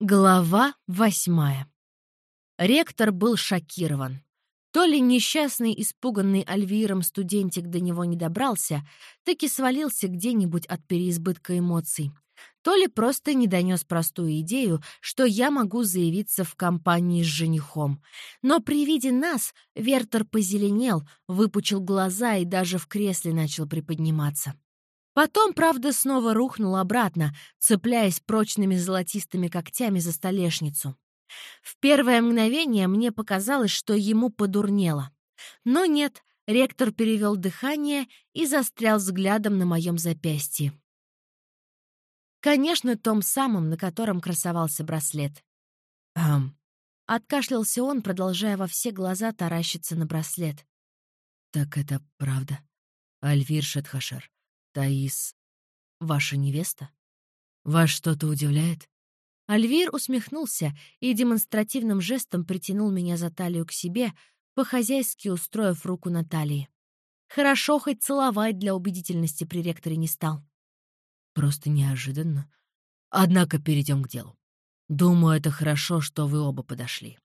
Глава восьмая. Ректор был шокирован. То ли несчастный, испуганный Альвиром студентик до него не добрался, так и свалился где-нибудь от переизбытка эмоций, то ли просто не донес простую идею, что я могу заявиться в компании с женихом. Но при виде нас Вертер позеленел, выпучил глаза и даже в кресле начал приподниматься. Потом, правда, снова рухнул обратно, цепляясь прочными золотистыми когтями за столешницу. В первое мгновение мне показалось, что ему подурнело. Но нет, ректор перевел дыхание и застрял взглядом на моем запястье. Конечно, том самым, на котором красовался браслет. «Ам...» — откашлялся он, продолжая во все глаза таращиться на браслет. «Так это правда. Альвир Шетхашер. Таис, ваша невеста? Вас что-то удивляет? Альвир усмехнулся и демонстративным жестом притянул меня за талию к себе, по-хозяйски устроив руку на талии. Хорошо хоть целовать для убедительности при ректоре не стал. Просто неожиданно. Однако перейдем к делу. Думаю, это хорошо, что вы оба подошли.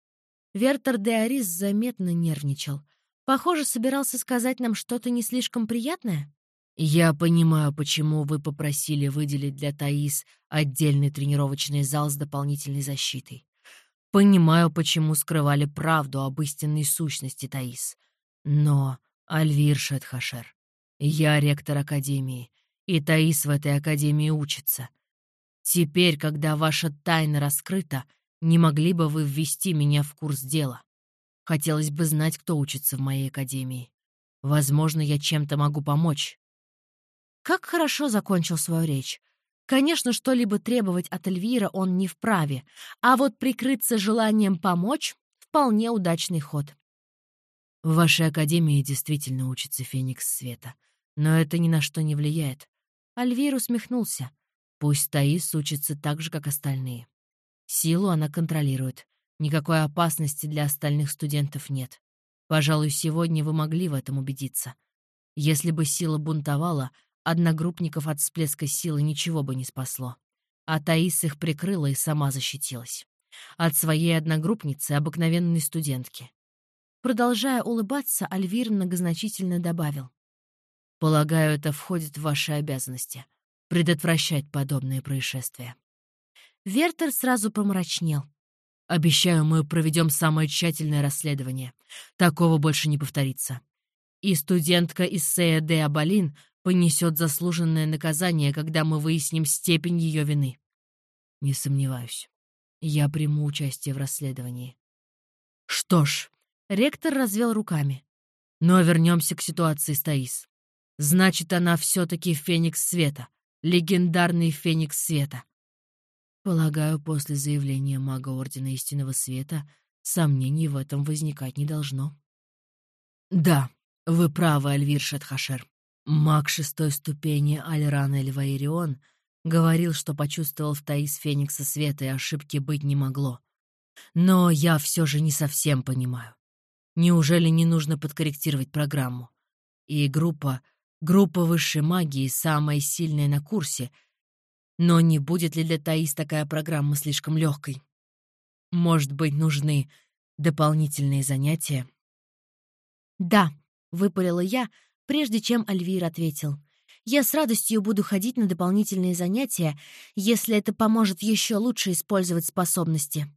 Вертер де Арис заметно нервничал. Похоже, собирался сказать нам что-то не слишком приятное. «Я понимаю, почему вы попросили выделить для Таис отдельный тренировочный зал с дополнительной защитой. Понимаю, почему скрывали правду об истинной сущности Таис. Но, Альвир Шетхашер, я ректор Академии, и Таис в этой Академии учится. Теперь, когда ваша тайна раскрыта, не могли бы вы ввести меня в курс дела? Хотелось бы знать, кто учится в моей Академии. Возможно, я чем-то могу помочь». Как хорошо закончил свою речь. Конечно, что-либо требовать от Эльвира он не вправе, а вот прикрыться желанием помочь — вполне удачный ход. В вашей академии действительно учится Феникс Света, но это ни на что не влияет. Альвир усмехнулся. Пусть Таис учится так же, как остальные. Силу она контролирует. Никакой опасности для остальных студентов нет. Пожалуй, сегодня вы могли в этом убедиться. Если бы сила бунтовала, Одногруппников от всплеска силы ничего бы не спасло. А Таис их прикрыла и сама защитилась. От своей одногруппницы, обыкновенной студентки. Продолжая улыбаться, Альвир многозначительно добавил. «Полагаю, это входит в ваши обязанности — предотвращать подобные происшествия». Вертер сразу помрачнел. «Обещаю, мы проведем самое тщательное расследование. Такого больше не повторится. И студентка из Сея де Абалин понесет заслуженное наказание, когда мы выясним степень ее вины. Не сомневаюсь. Я приму участие в расследовании. Что ж, ректор развел руками. Но вернемся к ситуации с Таис. Значит, она все-таки Феникс Света, легендарный Феникс Света. Полагаю, после заявления мага Ордена Истинного Света сомнений в этом возникать не должно. Да, вы правы, Альвир Шатхашер. Маг шестой ступени Альран Эльваирион говорил, что почувствовал в Таис Феникса света и ошибки быть не могло. Но я все же не совсем понимаю. Неужели не нужно подкорректировать программу? И группа, группа высшей магии самая сильная на курсе. Но не будет ли для Таис такая программа слишком легкой? Может быть, нужны дополнительные занятия? Да, выпалила я, прежде чем Альвир ответил. «Я с радостью буду ходить на дополнительные занятия, если это поможет еще лучше использовать способности».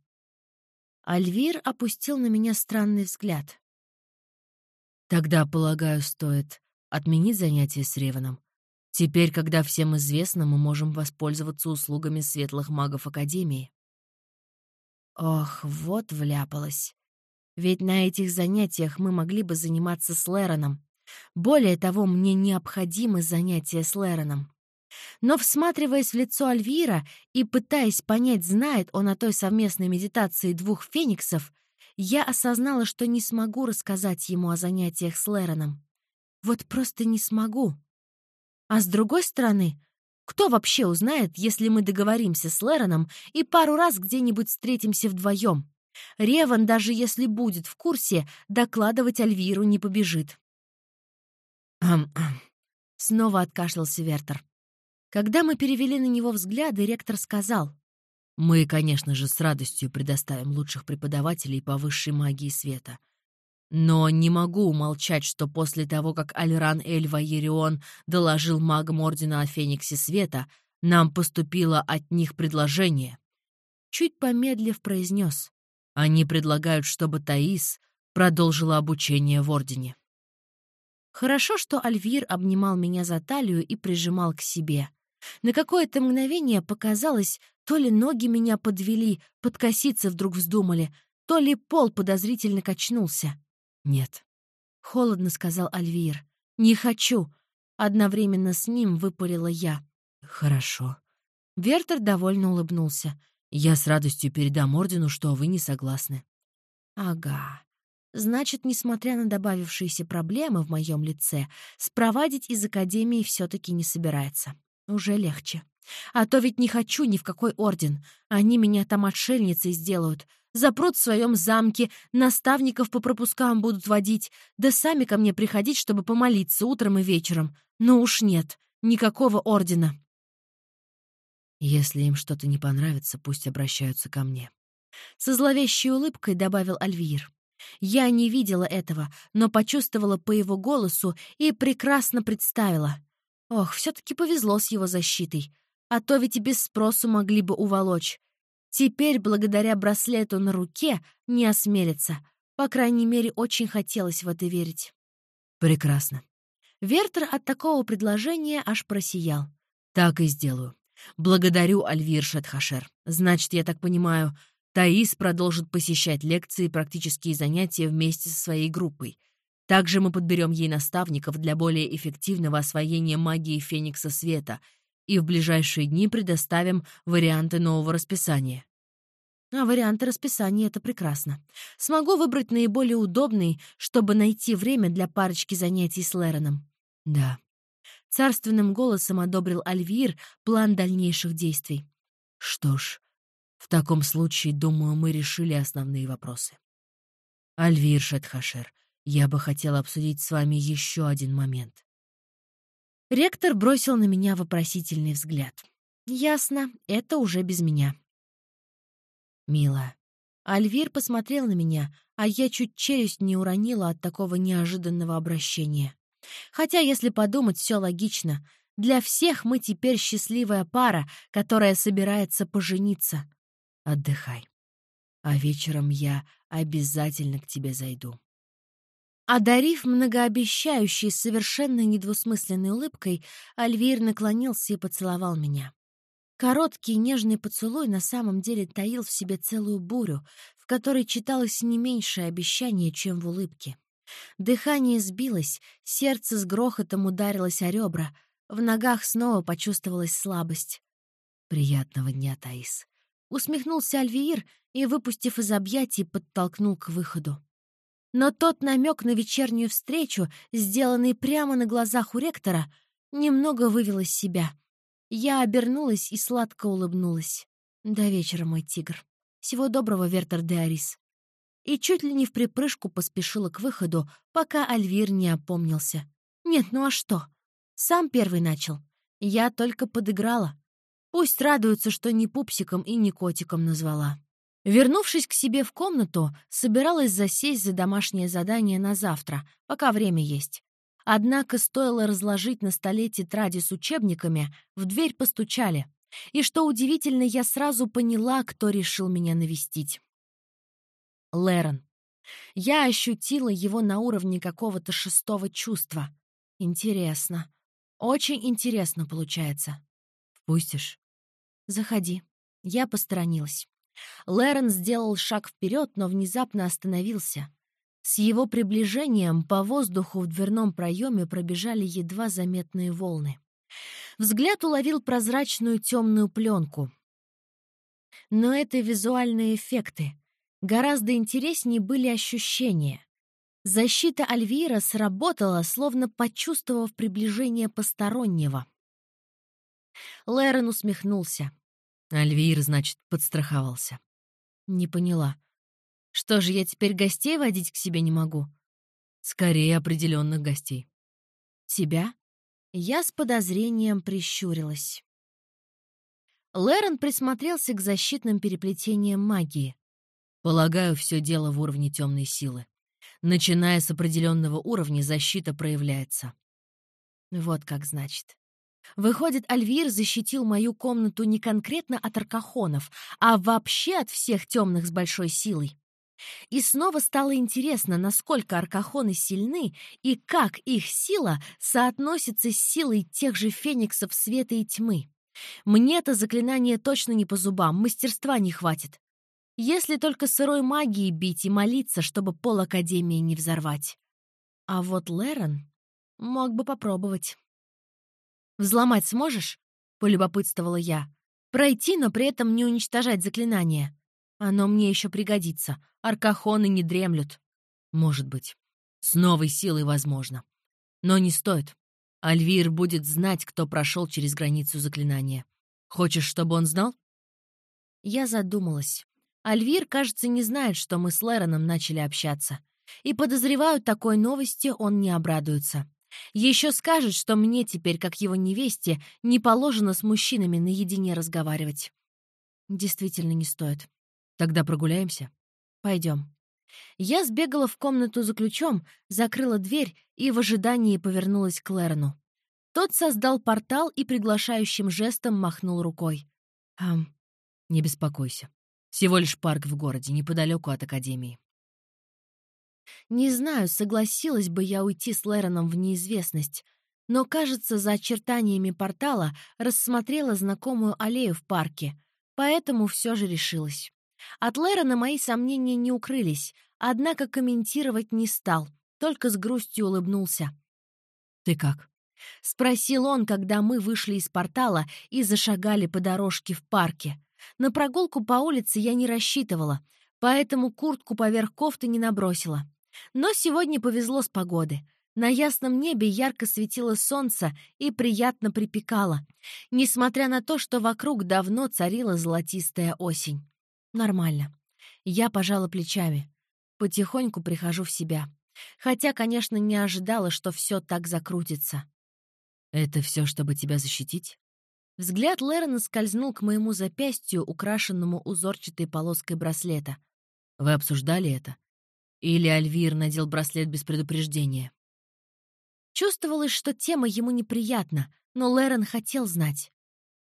Альвир опустил на меня странный взгляд. «Тогда, полагаю, стоит отменить занятия с Реваном. Теперь, когда всем известно, мы можем воспользоваться услугами светлых магов Академии». Ох, вот вляпалась. Ведь на этих занятиях мы могли бы заниматься с Лероном. Более того, мне необходимы занятия с Лероном. Но, всматриваясь в лицо Альвира и пытаясь понять, знает он о той совместной медитации двух фениксов, я осознала, что не смогу рассказать ему о занятиях с Лероном. Вот просто не смогу. А с другой стороны, кто вообще узнает, если мы договоримся с Лероном и пару раз где-нибудь встретимся вдвоем? Реван, даже если будет в курсе, докладывать Альвиру не побежит. Снова откашлялся Вертер. Когда мы перевели на него взгляды, ректор сказал. Мы, конечно же, с радостью предоставим лучших преподавателей по высшей магии света. Но не могу умолчать, что после того, как Альран Эль Ваерион доложил магам Ордена о Фениксе Света, нам поступило от них предложение. Чуть помедлив произнес. Они предлагают, чтобы Таис продолжила обучение в Ордене. Хорошо, что Альвир обнимал меня за талию и прижимал к себе. На какое-то мгновение показалось, то ли ноги меня подвели, подкоситься вдруг вздумали, то ли пол подозрительно качнулся. «Нет», — холодно сказал Альвир. «Не хочу». Одновременно с ним выпалила я. «Хорошо». Вертер довольно улыбнулся. «Я с радостью передам Ордену, что вы не согласны». «Ага. Значит, несмотря на добавившиеся проблемы в моем лице, спровадить из Академии все-таки не собирается. Уже легче. А то ведь не хочу ни в какой орден. Они меня там отшельницей сделают. Запрут в своем замке, наставников по пропускам будут водить, да сами ко мне приходить, чтобы помолиться утром и вечером. Но уж нет, никакого ордена. Если им что-то не понравится, пусть обращаются ко мне. Со зловещей улыбкой добавил Альвир. Я не видела этого, но почувствовала по его голосу и прекрасно представила. Ох, все-таки повезло с его защитой. А то ведь и без спросу могли бы уволочь. Теперь, благодаря браслету на руке, не осмелится. По крайней мере, очень хотелось в это верить. Прекрасно. Вертер от такого предложения аж просиял. Так и сделаю. Благодарю, Альвир Шетхашер. Значит, я так понимаю, Таис продолжит посещать лекции и практические занятия вместе со своей группой. Также мы подберем ей наставников для более эффективного освоения магии Феникса Света и в ближайшие дни предоставим варианты нового расписания. А варианты расписания — это прекрасно. Смогу выбрать наиболее удобный, чтобы найти время для парочки занятий с Лероном. Да. Царственным голосом одобрил Альвир план дальнейших действий. Что ж, в таком случае, думаю, мы решили основные вопросы. Альвир Шетхашер, я бы хотела обсудить с вами еще один момент. Ректор бросил на меня вопросительный взгляд. Ясно, это уже без меня. Мила. Альвир посмотрел на меня, а я чуть челюсть не уронила от такого неожиданного обращения. Хотя, если подумать, все логично. Для всех мы теперь счастливая пара, которая собирается пожениться. Отдыхай. А вечером я обязательно к тебе зайду. Одарив многообещающей, совершенно недвусмысленной улыбкой, Альвир наклонился и поцеловал меня. Короткий нежный поцелуй на самом деле таил в себе целую бурю, в которой читалось не меньшее обещание, чем в улыбке. Дыхание сбилось, сердце с грохотом ударилось о ребра, в ногах снова почувствовалась слабость. «Приятного дня, Таис!» Усмехнулся Альвиир и, выпустив из объятий, подтолкнул к выходу. Но тот намек на вечернюю встречу, сделанный прямо на глазах у ректора, немного вывел из себя. Я обернулась и сладко улыбнулась. «До вечера, мой тигр. Всего доброго, Вертер де Арис». И чуть ли не в припрыжку поспешила к выходу, пока Альвир не опомнился. «Нет, ну а что? Сам первый начал. Я только подыграла. Пусть радуются, что ни пупсиком и ни котиком назвала». Вернувшись к себе в комнату, собиралась засесть за домашнее задание на завтра, пока время есть. Однако стоило разложить на столе тетради с учебниками, в дверь постучали. И что удивительно, я сразу поняла, кто решил меня навестить. Лерон. Я ощутила его на уровне какого-то шестого чувства. Интересно. Очень интересно получается. «Впустишь?» «Заходи». Я посторонилась. Лэрон сделал шаг вперед, но внезапно остановился. С его приближением по воздуху в дверном проеме пробежали едва заметные волны. Взгляд уловил прозрачную темную пленку. Но это визуальные эффекты. Гораздо интереснее были ощущения. Защита Альвира сработала, словно почувствовав приближение постороннего. Лэрон усмехнулся. Альвир, значит, подстраховался. Не поняла. Что же, я теперь гостей водить к себе не могу? Скорее определенных гостей. Тебя? Я с подозрением прищурилась. Лерон присмотрелся к защитным переплетениям магии. Полагаю, все дело в уровне темной силы. Начиная с определенного уровня, защита проявляется. Вот как значит. Выходит, Альвир защитил мою комнату не конкретно от аркахонов, а вообще от всех темных с большой силой. И снова стало интересно, насколько аркахоны сильны и как их сила соотносится с силой тех же фениксов света и тьмы. Мне это заклинание точно не по зубам, мастерства не хватит. Если только сырой магией бить и молиться, чтобы пол Академии не взорвать. А вот Лерон мог бы попробовать. «Взломать сможешь?» — полюбопытствовала я. «Пройти, но при этом не уничтожать заклинание. Оно мне еще пригодится. Аркахоны не дремлют». «Может быть. С новой силой возможно. Но не стоит. Альвир будет знать, кто прошел через границу заклинания. Хочешь, чтобы он знал?» Я задумалась. Альвир, кажется, не знает, что мы с Лероном начали общаться. И подозреваю, такой новости он не обрадуется. Еще скажет, что мне теперь, как его невесте, не положено с мужчинами наедине разговаривать. Действительно не стоит. Тогда прогуляемся? Пойдем. Я сбегала в комнату за ключом, закрыла дверь и в ожидании повернулась к Лерну. Тот создал портал и приглашающим жестом махнул рукой. «Ам, не беспокойся. Всего лишь парк в городе, неподалеку от Академии. Не знаю, согласилась бы я уйти с Лероном в неизвестность, но, кажется, за очертаниями портала рассмотрела знакомую аллею в парке, поэтому все же решилась. От Лерона мои сомнения не укрылись, однако комментировать не стал, только с грустью улыбнулся. «Ты как?» — спросил он, когда мы вышли из портала и зашагали по дорожке в парке. На прогулку по улице я не рассчитывала, поэтому куртку поверх кофты не набросила. Но сегодня повезло с погоды. На ясном небе ярко светило солнце и приятно припекало, несмотря на то, что вокруг давно царила золотистая осень. Нормально. Я пожала плечами. Потихоньку прихожу в себя. Хотя, конечно, не ожидала, что все так закрутится. «Это все, чтобы тебя защитить?» Взгляд Лерона скользнул к моему запястью, украшенному узорчатой полоской браслета. «Вы обсуждали это?» Или Альвир надел браслет без предупреждения? Чувствовалось, что тема ему неприятна, но Лерон хотел знать.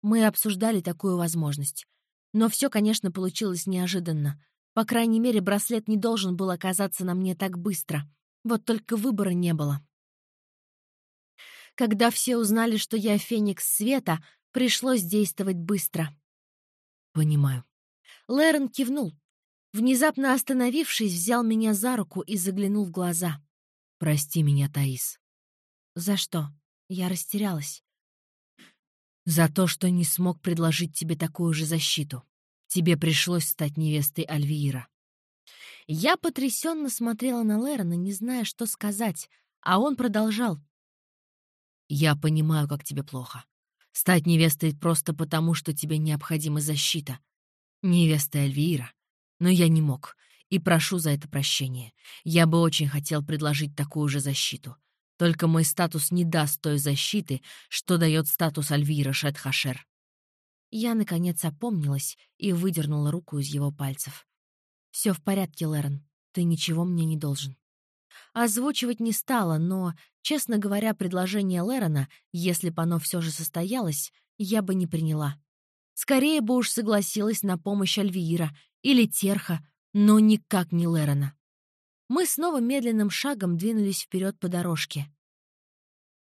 Мы обсуждали такую возможность. Но все, конечно, получилось неожиданно. По крайней мере, браслет не должен был оказаться на мне так быстро. Вот только выбора не было. Когда все узнали, что я Феникс Света, пришлось действовать быстро. «Понимаю». Лерон кивнул. Внезапно остановившись, взял меня за руку и заглянул в глаза. «Прости меня, Таис». «За что?» Я растерялась. «За то, что не смог предложить тебе такую же защиту. Тебе пришлось стать невестой Альвиира». Я потрясенно смотрела на Лерона, не зная, что сказать, а он продолжал. «Я понимаю, как тебе плохо. Стать невестой просто потому, что тебе необходима защита. Невеста Альвиира но я не мог, и прошу за это прощения. Я бы очень хотел предложить такую же защиту. Только мой статус не даст той защиты, что дает статус Альвира Шетхашер. Я, наконец, опомнилась и выдернула руку из его пальцев. Все в порядке, Лерон. Ты ничего мне не должен». Озвучивать не стала, но, честно говоря, предложение Лерона, если бы оно все же состоялось, я бы не приняла. Скорее бы уж согласилась на помощь Альвиира или Терха, но никак не Лерона. Мы снова медленным шагом двинулись вперед по дорожке.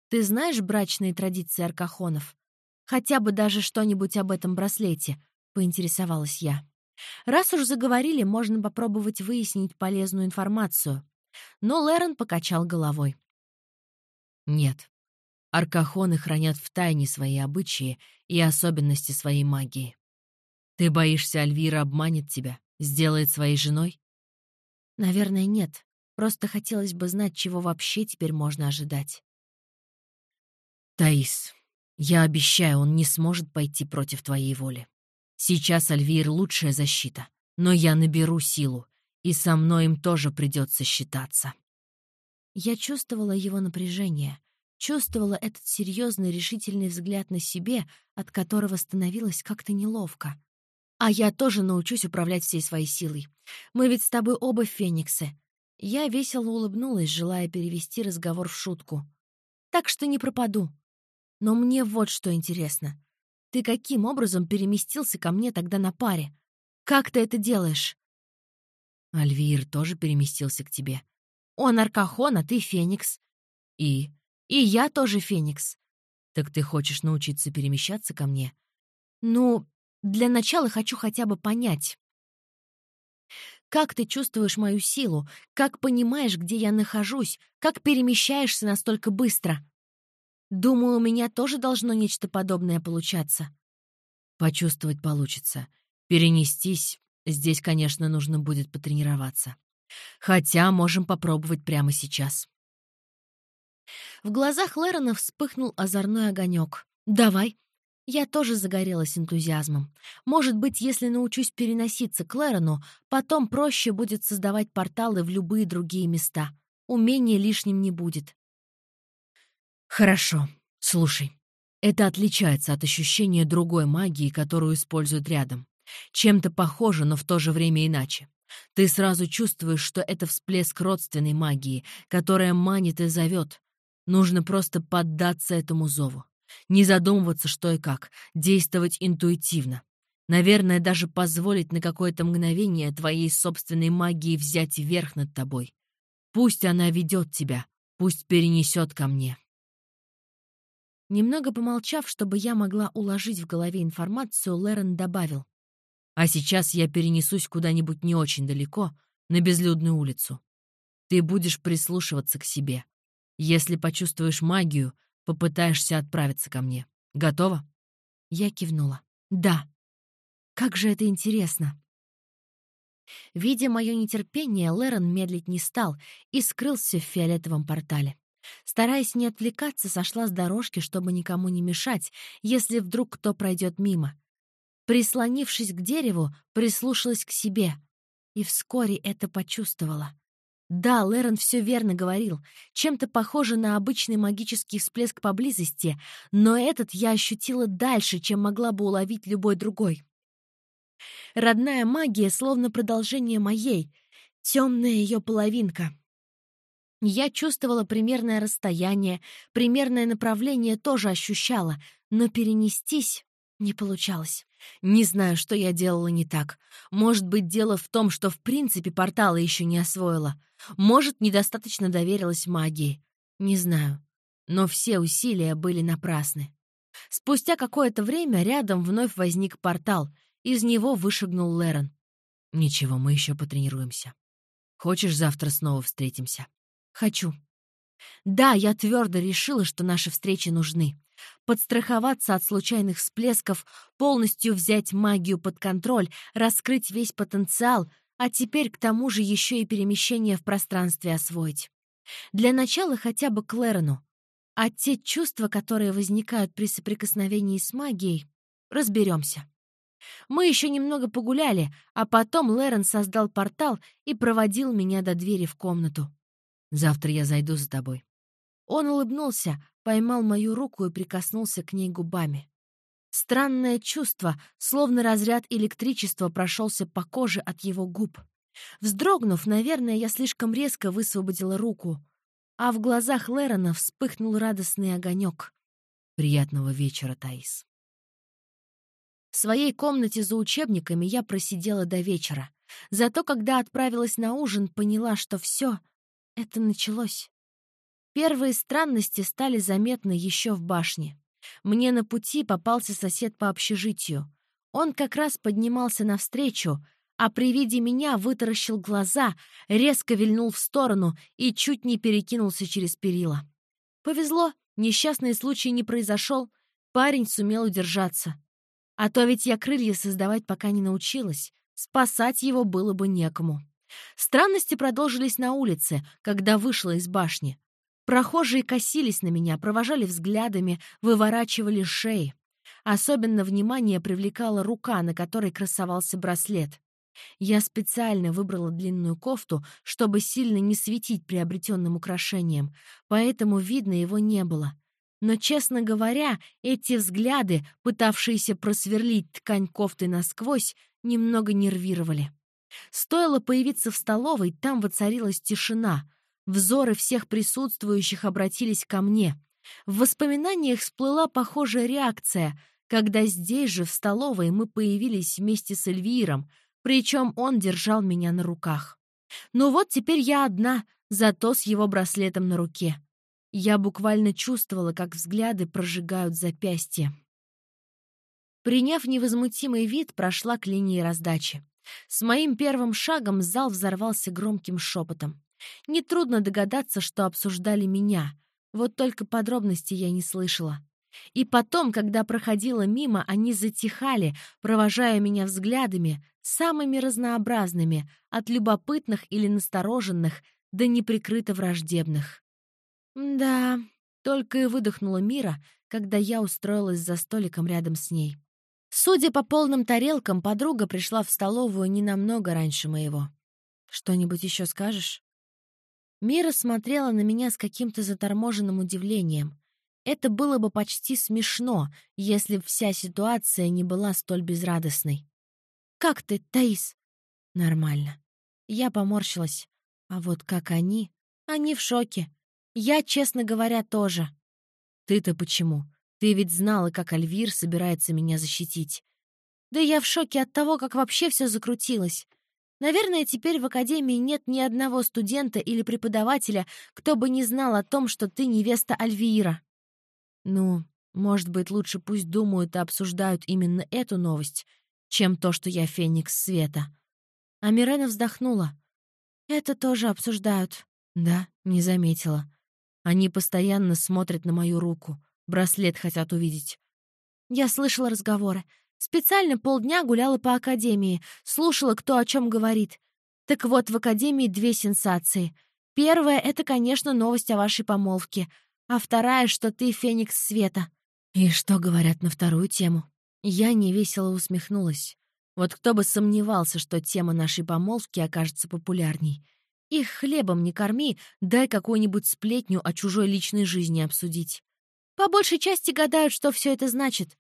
«Ты знаешь брачные традиции аркахонов? Хотя бы даже что-нибудь об этом браслете?» — поинтересовалась я. «Раз уж заговорили, можно попробовать выяснить полезную информацию». Но Лерон покачал головой. «Нет, Аркахоны хранят в тайне свои обычаи и особенности своей магии. Ты боишься, Альвира обманет тебя, сделает своей женой? Наверное, нет. Просто хотелось бы знать, чего вообще теперь можно ожидать. Таис, я обещаю, он не сможет пойти против твоей воли. Сейчас Альвир — лучшая защита, но я наберу силу, и со мной им тоже придется считаться. Я чувствовала его напряжение, чувствовала этот серьезный решительный взгляд на себе, от которого становилось как-то неловко. «А я тоже научусь управлять всей своей силой. Мы ведь с тобой оба фениксы». Я весело улыбнулась, желая перевести разговор в шутку. «Так что не пропаду. Но мне вот что интересно. Ты каким образом переместился ко мне тогда на паре? Как ты это делаешь?» Альвир тоже переместился к тебе. Он Аркахон, а ты Феникс. И? И я тоже Феникс. Так ты хочешь научиться перемещаться ко мне? Ну, для начала хочу хотя бы понять. Как ты чувствуешь мою силу? Как понимаешь, где я нахожусь? Как перемещаешься настолько быстро? Думаю, у меня тоже должно нечто подобное получаться. Почувствовать получится. Перенестись Здесь, конечно, нужно будет потренироваться. Хотя можем попробовать прямо сейчас. В глазах Лерона вспыхнул озорной огонек. «Давай». Я тоже загорелась энтузиазмом. Может быть, если научусь переноситься к Лерону, потом проще будет создавать порталы в любые другие места. Умение лишним не будет. Хорошо. Слушай. Это отличается от ощущения другой магии, которую используют рядом. Чем-то похоже, но в то же время иначе. Ты сразу чувствуешь, что это всплеск родственной магии, которая манит и зовет. Нужно просто поддаться этому зову. Не задумываться, что и как, действовать интуитивно. Наверное, даже позволить на какое-то мгновение твоей собственной магии взять верх над тобой. Пусть она ведет тебя, пусть перенесет ко мне. Немного помолчав, чтобы я могла уложить в голове информацию, Лерен добавил. А сейчас я перенесусь куда-нибудь не очень далеко, на безлюдную улицу. Ты будешь прислушиваться к себе. Если почувствуешь магию, попытаешься отправиться ко мне. Готова?» Я кивнула. «Да. Как же это интересно!» Видя мое нетерпение, Лерон медлить не стал и скрылся в фиолетовом портале. Стараясь не отвлекаться, сошла с дорожки, чтобы никому не мешать, если вдруг кто пройдет мимо. Прислонившись к дереву, прислушалась к себе. И вскоре это почувствовала. Да, Лерон все верно говорил. Чем-то похоже на обычный магический всплеск поблизости, но этот я ощутила дальше, чем могла бы уловить любой другой. Родная магия словно продолжение моей, темная ее половинка. Я чувствовала примерное расстояние, примерное направление тоже ощущала, но перенестись не получалось. Не знаю, что я делала не так. Может быть, дело в том, что в принципе порталы еще не освоила. Может, недостаточно доверилась магии. Не знаю. Но все усилия были напрасны. Спустя какое-то время рядом вновь возник портал. Из него вышагнул Лерон. «Ничего, мы еще потренируемся. Хочешь, завтра снова встретимся?» «Хочу». Да, я твердо решила, что наши встречи нужны подстраховаться от случайных всплесков, полностью взять магию под контроль, раскрыть весь потенциал, а теперь к тому же еще и перемещение в пространстве освоить. Для начала хотя бы к Лерону. А те чувства, которые возникают при соприкосновении с магией, разберемся. Мы еще немного погуляли, а потом Лерон создал портал и проводил меня до двери в комнату. «Завтра я зайду за тобой». Он улыбнулся, поймал мою руку и прикоснулся к ней губами. Странное чувство, словно разряд электричества прошелся по коже от его губ. Вздрогнув, наверное, я слишком резко высвободила руку, а в глазах Лерона вспыхнул радостный огонек. «Приятного вечера, Таис». В своей комнате за учебниками я просидела до вечера. Зато когда отправилась на ужин, поняла, что все это началось. Первые странности стали заметны еще в башне. Мне на пути попался сосед по общежитию. Он как раз поднимался навстречу, а при виде меня вытаращил глаза, резко вильнул в сторону и чуть не перекинулся через перила. Повезло, несчастный случай не произошел, парень сумел удержаться. А то ведь я крылья создавать пока не научилась, спасать его было бы некому. Странности продолжились на улице, когда вышла из башни. Прохожие косились на меня, провожали взглядами, выворачивали шеи. Особенно внимание привлекала рука, на которой красовался браслет. Я специально выбрала длинную кофту, чтобы сильно не светить приобретенным украшением, поэтому видно его не было. Но, честно говоря, эти взгляды, пытавшиеся просверлить ткань кофты насквозь, немного нервировали. Стоило появиться в столовой, там воцарилась тишина. Взоры всех присутствующих обратились ко мне. В воспоминаниях всплыла похожая реакция, когда здесь же, в столовой, мы появились вместе с Эльвиром, причем он держал меня на руках. Ну вот теперь я одна, зато с его браслетом на руке. Я буквально чувствовала, как взгляды прожигают запястье. Приняв невозмутимый вид, прошла к линии раздачи. С моим первым шагом зал взорвался громким шепотом. Нетрудно догадаться, что обсуждали меня. Вот только подробностей я не слышала. И потом, когда проходила мимо, они затихали, провожая меня взглядами, самыми разнообразными, от любопытных или настороженных до неприкрыто враждебных. Да, только и выдохнула Мира, когда я устроилась за столиком рядом с ней. Судя по полным тарелкам, подруга пришла в столовую не намного раньше моего. «Что-нибудь еще скажешь?» Мира смотрела на меня с каким-то заторможенным удивлением. Это было бы почти смешно, если б вся ситуация не была столь безрадостной. «Как ты, Таис?» «Нормально». Я поморщилась. А вот как они? Они в шоке. Я, честно говоря, тоже. Ты-то почему? Ты ведь знала, как Альвир собирается меня защитить. Да я в шоке от того, как вообще все закрутилось. Наверное, теперь в Академии нет ни одного студента или преподавателя, кто бы не знал о том, что ты невеста Альвира. Ну, может быть, лучше пусть думают и обсуждают именно эту новость, чем то, что я Феникс Света. А Мирена вздохнула. Это тоже обсуждают. Да, не заметила. Они постоянно смотрят на мою руку. Браслет хотят увидеть. Я слышала разговоры. Специально полдня гуляла по академии, слушала, кто о чем говорит. Так вот, в академии две сенсации. Первая — это, конечно, новость о вашей помолвке, а вторая, что ты Феникс Света. И что говорят на вторую тему? Я невесело усмехнулась. Вот кто бы сомневался, что тема нашей помолвки окажется популярней. Их хлебом не корми, дай какую-нибудь сплетню о чужой личной жизни обсудить. По большей части гадают, что все это значит.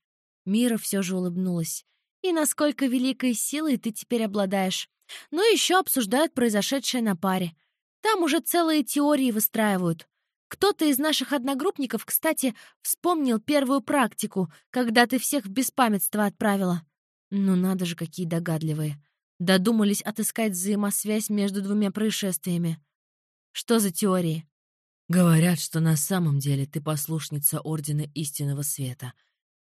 Мира все же улыбнулась. И насколько великой силой ты теперь обладаешь. Но ну, еще обсуждают произошедшее на паре. Там уже целые теории выстраивают. Кто-то из наших одногруппников, кстати, вспомнил первую практику, когда ты всех в беспамятство отправила. Ну надо же, какие догадливые. Додумались отыскать взаимосвязь между двумя происшествиями. Что за теории? Говорят, что на самом деле ты послушница Ордена Истинного Света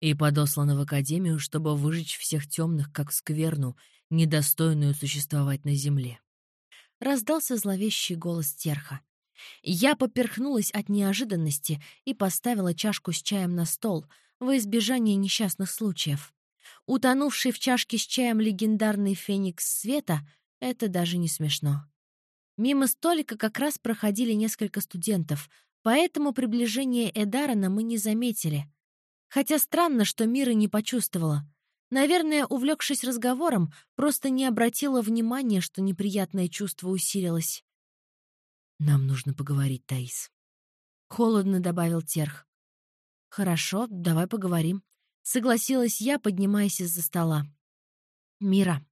и подослана в Академию, чтобы выжечь всех темных, как скверну, недостойную существовать на земле. Раздался зловещий голос Терха. Я поперхнулась от неожиданности и поставила чашку с чаем на стол во избежание несчастных случаев. Утонувший в чашке с чаем легендарный феникс света — это даже не смешно. Мимо столика как раз проходили несколько студентов, поэтому приближение Эдарана мы не заметили. Хотя странно, что Мира не почувствовала. Наверное, увлекшись разговором, просто не обратила внимания, что неприятное чувство усилилось. «Нам нужно поговорить, Таис», — холодно добавил Терх. «Хорошо, давай поговорим», — согласилась я, поднимаясь из-за стола. «Мира,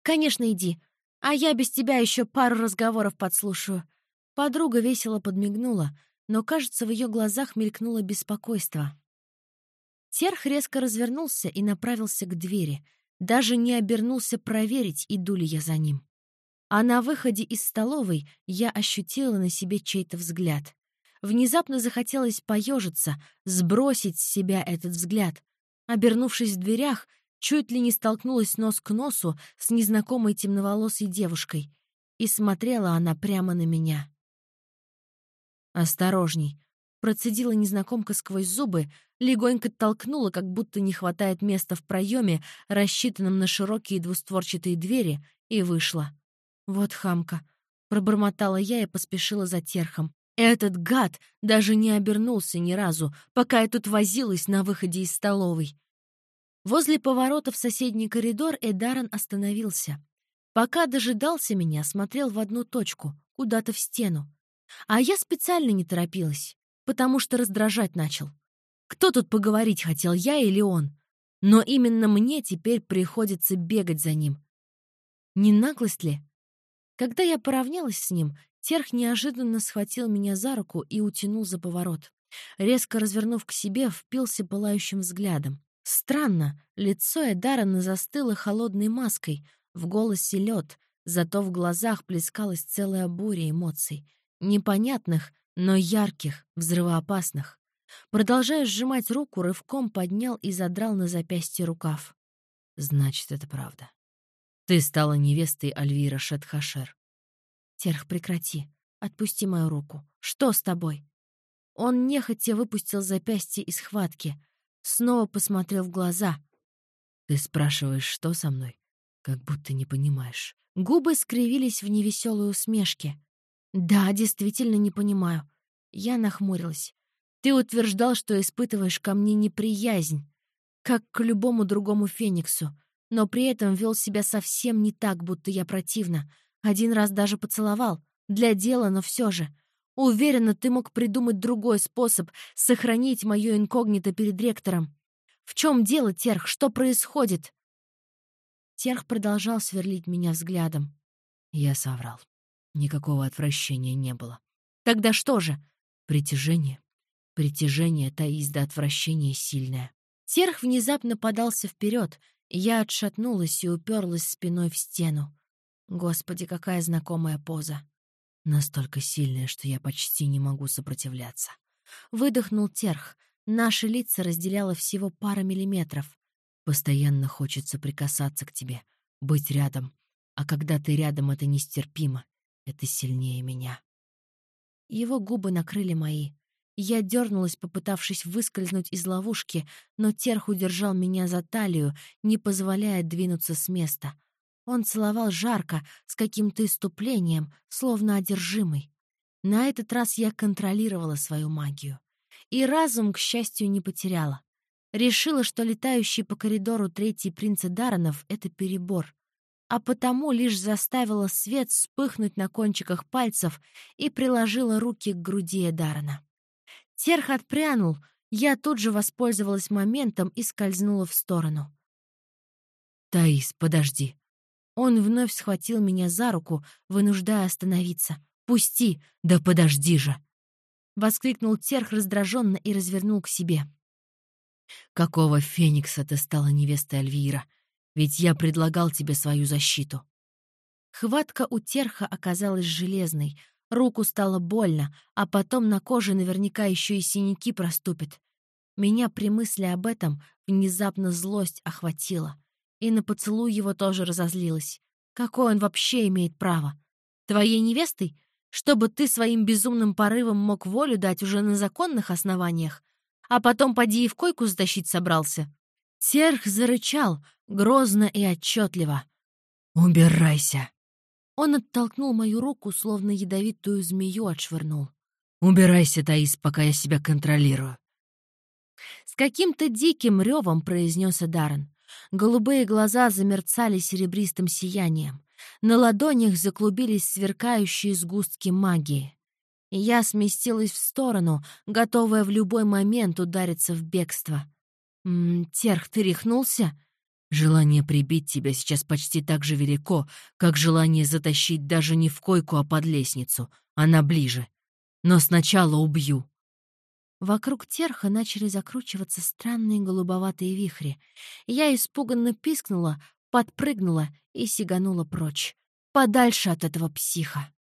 конечно, иди, а я без тебя еще пару разговоров подслушаю». Подруга весело подмигнула, но, кажется, в ее глазах мелькнуло беспокойство. Терх резко развернулся и направился к двери, даже не обернулся проверить, иду ли я за ним. А на выходе из столовой я ощутила на себе чей-то взгляд. Внезапно захотелось поежиться, сбросить с себя этот взгляд. Обернувшись в дверях, чуть ли не столкнулась нос к носу с незнакомой темноволосой девушкой. И смотрела она прямо на меня. «Осторожней!» — процедила незнакомка сквозь зубы, легонько толкнула, как будто не хватает места в проеме, рассчитанном на широкие двустворчатые двери, и вышла. «Вот хамка!» — пробормотала я и поспешила за терхом. Этот гад даже не обернулся ни разу, пока я тут возилась на выходе из столовой. Возле поворота в соседний коридор Эдаран остановился. Пока дожидался меня, смотрел в одну точку, куда-то в стену. А я специально не торопилась, потому что раздражать начал. Кто тут поговорить хотел, я или он? Но именно мне теперь приходится бегать за ним. Не наглость ли? Когда я поравнялась с ним, Терх неожиданно схватил меня за руку и утянул за поворот. Резко развернув к себе, впился пылающим взглядом. Странно, лицо Эдарана застыло холодной маской, в голосе лед, зато в глазах плескалась целая буря эмоций. Непонятных, но ярких, взрывоопасных. Продолжая сжимать руку, рывком поднял и задрал на запястье рукав. «Значит, это правда. Ты стала невестой Альвира Шетхашер». «Терх, прекрати. Отпусти мою руку. Что с тобой?» Он нехотя выпустил запястье из хватки. Снова посмотрел в глаза. «Ты спрашиваешь, что со мной? Как будто не понимаешь». Губы скривились в невеселой усмешке. «Да, действительно не понимаю». Я нахмурилась. «Ты утверждал, что испытываешь ко мне неприязнь, как к любому другому фениксу, но при этом вел себя совсем не так, будто я противна. Один раз даже поцеловал. Для дела, но все же. Уверена, ты мог придумать другой способ сохранить мое инкогнито перед ректором. В чем дело, Терх? Что происходит?» Терх продолжал сверлить меня взглядом. Я соврал. Никакого отвращения не было. «Тогда что же?» «Притяжение. Притяжение, Таис, до отвращения сильное». Терх внезапно подался вперед, я отшатнулась и уперлась спиной в стену. Господи, какая знакомая поза. Настолько сильная, что я почти не могу сопротивляться. Выдохнул терх. Наши лица разделяло всего пара миллиметров. Постоянно хочется прикасаться к тебе, быть рядом. А когда ты рядом, это нестерпимо. Это сильнее меня. Его губы накрыли мои. Я дернулась, попытавшись выскользнуть из ловушки, но Терх удержал меня за талию, не позволяя двинуться с места. Он целовал жарко, с каким-то иступлением, словно одержимый. На этот раз я контролировала свою магию. И разум, к счастью, не потеряла. Решила, что летающий по коридору третий принца Даранов — это перебор. А потому лишь заставила свет вспыхнуть на кончиках пальцев и приложила руки к груди Эдарана. Терх отпрянул, я тут же воспользовалась моментом и скользнула в сторону. «Таис, подожди», он вновь схватил меня за руку, вынуждая остановиться. «Пусти! Да подожди же!» Воскликнул Терх раздраженно и развернул к себе. «Какого феникса ты стала невестой Альвира? Ведь я предлагал тебе свою защиту». Хватка у Терха оказалась железной, руку стало больно, а потом на коже наверняка еще и синяки проступят. Меня при мысли об этом внезапно злость охватила. И на поцелуй его тоже разозлилась. Какой он вообще имеет право? Твоей невестой? Чтобы ты своим безумным порывом мог волю дать уже на законных основаниях, а потом поди и в койку затащить собрался. Серх зарычал, грозно и отчетливо. «Убирайся!» Он оттолкнул мою руку, словно ядовитую змею отшвырнул. «Убирайся, Таис, пока я себя контролирую!» С каким-то диким ревом произнес Эдарен. Голубые глаза замерцали серебристым сиянием. На ладонях заклубились сверкающие сгустки магии. Я сместилась в сторону, готовая в любой момент удариться в бегство. «М -м, «Терх, ты рехнулся?» Желание прибить тебя сейчас почти так же велико, как желание затащить даже не в койку, а под лестницу. Она ближе. Но сначала убью. Вокруг терха начали закручиваться странные голубоватые вихри. Я испуганно пискнула, подпрыгнула и сиганула прочь. Подальше от этого психа.